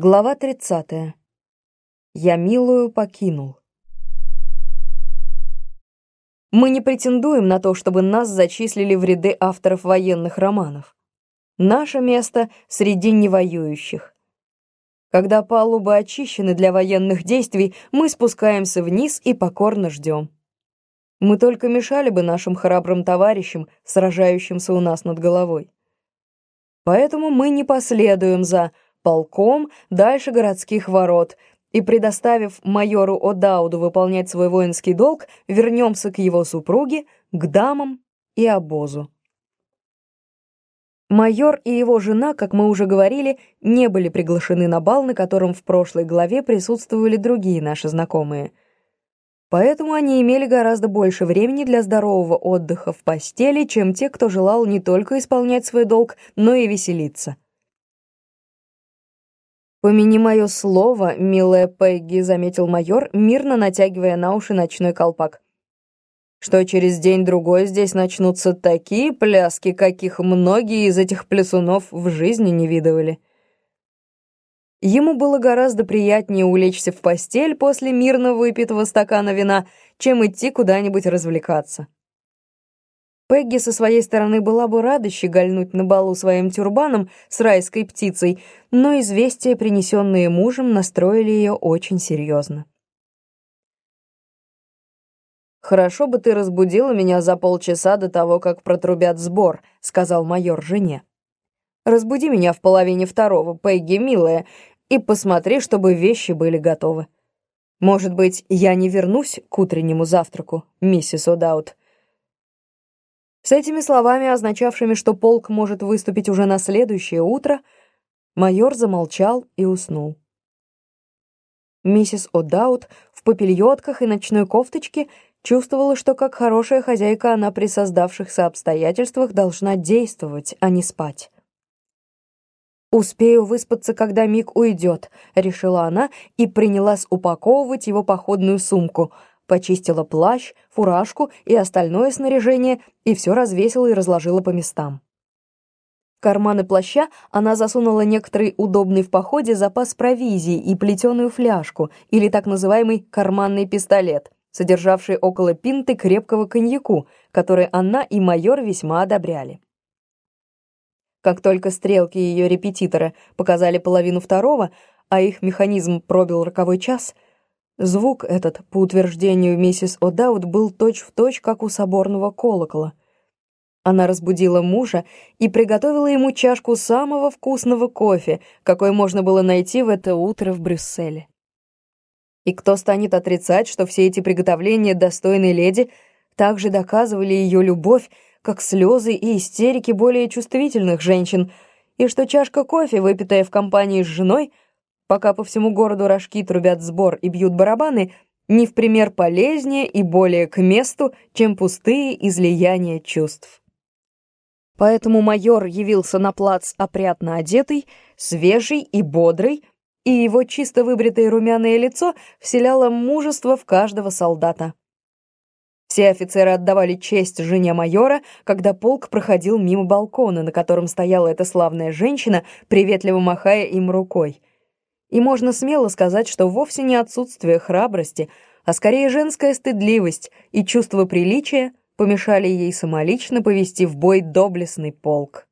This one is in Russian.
Глава 30. Я милую покинул. Мы не претендуем на то, чтобы нас зачислили в ряды авторов военных романов. Наше место среди невоюющих. Когда палубы очищены для военных действий, мы спускаемся вниз и покорно ждем. Мы только мешали бы нашим храбрым товарищам, сражающимся у нас над головой. Поэтому мы не последуем за полком дальше городских ворот, и, предоставив майору О'Дауду выполнять свой воинский долг, вернемся к его супруге, к дамам и обозу. Майор и его жена, как мы уже говорили, не были приглашены на бал, на котором в прошлой главе присутствовали другие наши знакомые. Поэтому они имели гораздо больше времени для здорового отдыха в постели, чем те, кто желал не только исполнять свой долг, но и веселиться. «Помяни мое слово, милая Пегги», — заметил майор, мирно натягивая на уши ночной колпак. «Что через день-другой здесь начнутся такие пляски, каких многие из этих плясунов в жизни не видывали». Ему было гораздо приятнее улечься в постель после мирно выпитого стакана вина, чем идти куда-нибудь развлекаться. Пегги со своей стороны была бы рада щегольнуть на балу своим тюрбаном с райской птицей, но известия, принесенные мужем, настроили ее очень серьезно. «Хорошо бы ты разбудила меня за полчаса до того, как протрубят сбор», — сказал майор жене. «Разбуди меня в половине второго, Пегги, милая, и посмотри, чтобы вещи были готовы. Может быть, я не вернусь к утреннему завтраку, миссис О'Даут?» С этими словами, означавшими, что полк может выступить уже на следующее утро, майор замолчал и уснул. Миссис О'Даут в попельотках и ночной кофточке чувствовала, что как хорошая хозяйка она при создавшихся обстоятельствах должна действовать, а не спать. «Успею выспаться, когда Мик уйдет», — решила она и принялась упаковывать его походную сумку — почистила плащ, фуражку и остальное снаряжение и все развесила и разложила по местам. В карманы плаща она засунула некоторый удобный в походе запас провизии и плетеную фляжку, или так называемый карманный пистолет, содержавший около пинты крепкого коньяку, который она и майор весьма одобряли. Как только стрелки ее репетитора показали половину второго, а их механизм пробил роковой час — Звук этот, по утверждению миссис О'Даут, был точь-в-точь, точь, как у соборного колокола. Она разбудила мужа и приготовила ему чашку самого вкусного кофе, какой можно было найти в это утро в Брюсселе. И кто станет отрицать, что все эти приготовления достойной леди также доказывали ее любовь, как слезы и истерики более чувствительных женщин, и что чашка кофе, выпитая в компании с женой, — пока по всему городу рожки трубят сбор и бьют барабаны, не в пример полезнее и более к месту, чем пустые излияния чувств. Поэтому майор явился на плац опрятно одетый, свежий и бодрый, и его чисто выбритое румяное лицо вселяло мужество в каждого солдата. Все офицеры отдавали честь жене майора, когда полк проходил мимо балкона, на котором стояла эта славная женщина, приветливо махая им рукой. И можно смело сказать, что вовсе не отсутствие храбрости, а скорее женская стыдливость и чувство приличия помешали ей самолично повести в бой доблестный полк.